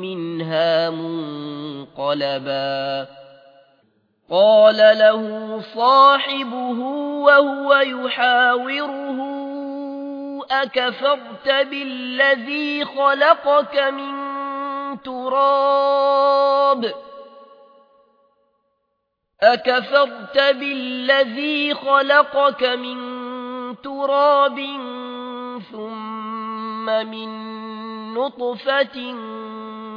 منها منقلبا. قال له صاحبه وهو يحاوره أكفرت بالذي خلقك من تراب؟ أكفرت بالذي خلقك من تراب ثم من نطفة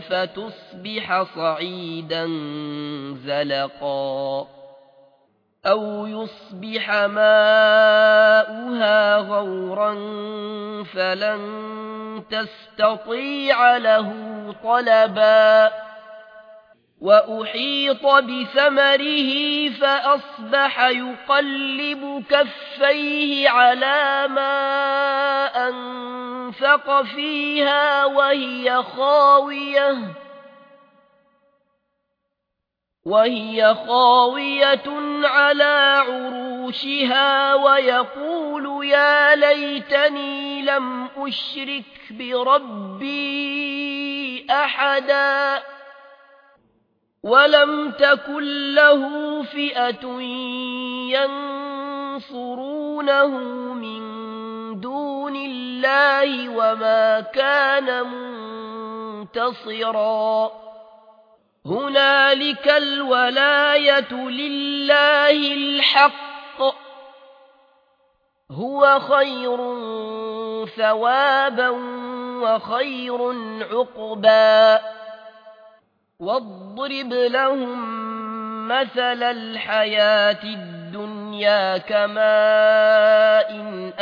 فتصبح صعيدا زلقا أو يصبح ماؤها غورا فلن تستطيع له طلبا وأحيط بثمره فأصبح يقلب كفيه على ما أنفق فيها وهي خاوية وهي خاوية على عروشها ويقول يا ليتني لم أشرك بربي أحدا ولم تكن له فئة ينصرونه من دون الله وما كان منتصرا. هنالك الولاية لله الحق. هو خير ثوابا وخير عقبا. واضرب لهم مثل الحياة الدنيا كماء إن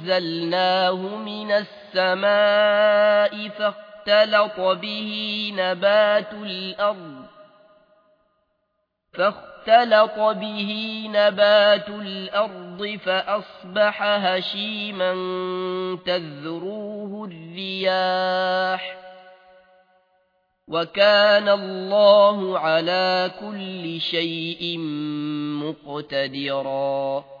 أنزلناه من السماء فاختلط به نبات الأرض فاختلط به نبات الأرض فأصبح هشيما تذروه الرياح وكان الله على كل شيء مقتدرا